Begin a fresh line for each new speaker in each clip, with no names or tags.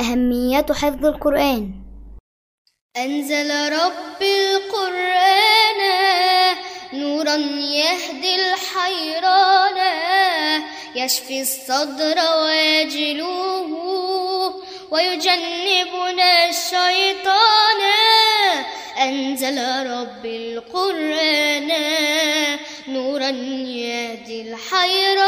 أهمية حفظ القرآن.
أنزل رب القرآن نورا يهدي الحيران يشفي الصدر ويجلوه ويجنبنا الشيطان. أنزل رب القرآن نورا يهدي الحيران.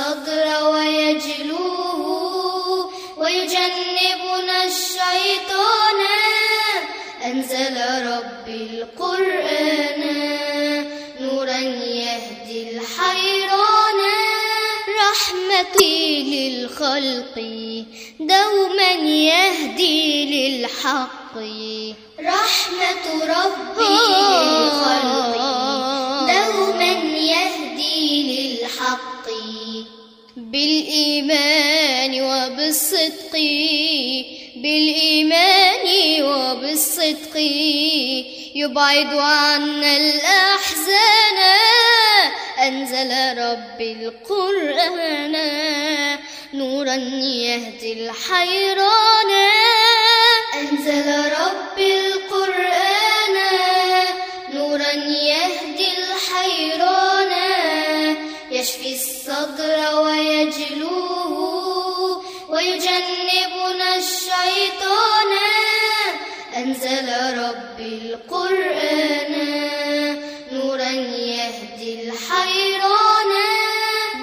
الصدر ويجلوه ويجنبنا الشيطان. أنزل رب القرآن نورا يهدي الحيران. رحمتي للخلق دوما يهدي للحق. رحمة ربي بالإيمان وبالصدق بالإيمان وبالصدق. يبعد عنا الأحزان أنزل رب القرآن. نورا يهدي الحيران أنزل رب القرآن. نورا يهدي الحيران يشفي الصدر ويجلوه ويجنبنا الشيطان. أنزل رب القرآن نورا يهدي الحيران.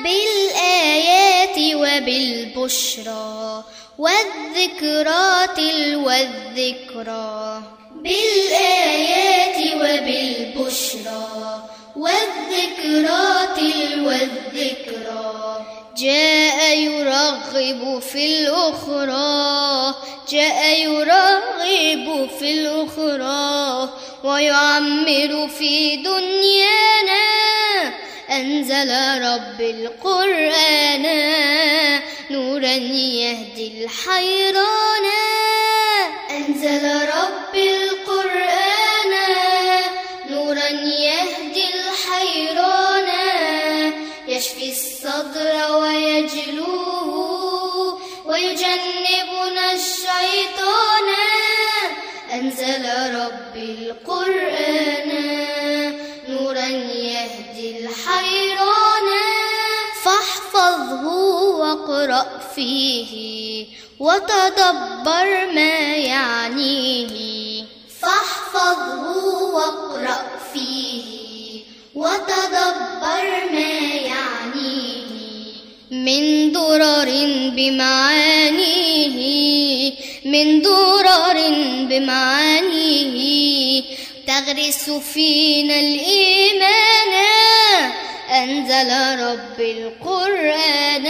بالآيات وبالبشرى والذكرى تلو الذكرى بالآيات وبالبشرى والذكرى تلو الذكرى جاء يرغب في الأخرى جاء يرغب في الأخرى ويعمر في دنيانا. أنزل رب القرآن نورا يهدي الحيران. أنزل رب القرآن نورا يهدي الحيران. يشفي الصدر ويجلوه ويجنبنا الشيطان. أنزل رب القرآن نورا يهدي الحيران. فاحفظه واقرأ فيه وتدبر ما يعنيه. فاحفظه واقرأ فيه وتدبر ما بمعانيه من درر بمعانيه. تغرس فينا الإيمان أنزل رب القرآن.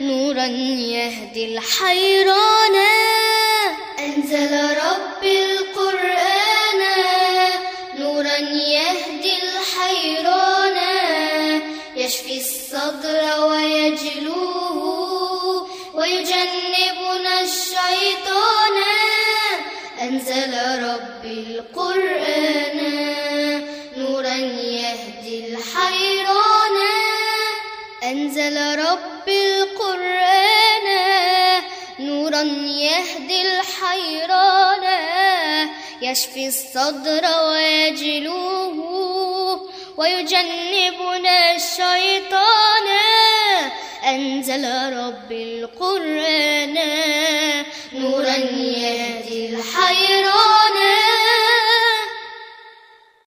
نورا يهدي الحيران. أنزل رب القرآن ويجنبنا الشيطان. أنزل رب القرآن نورا يهدي الحيران. أنزل رب القرآن نورا يهدي الحيران. يشفي الصدر ويجلوه ويجنبنا الشيطان. أنزل رب القرآن نورا يهدي الحيران.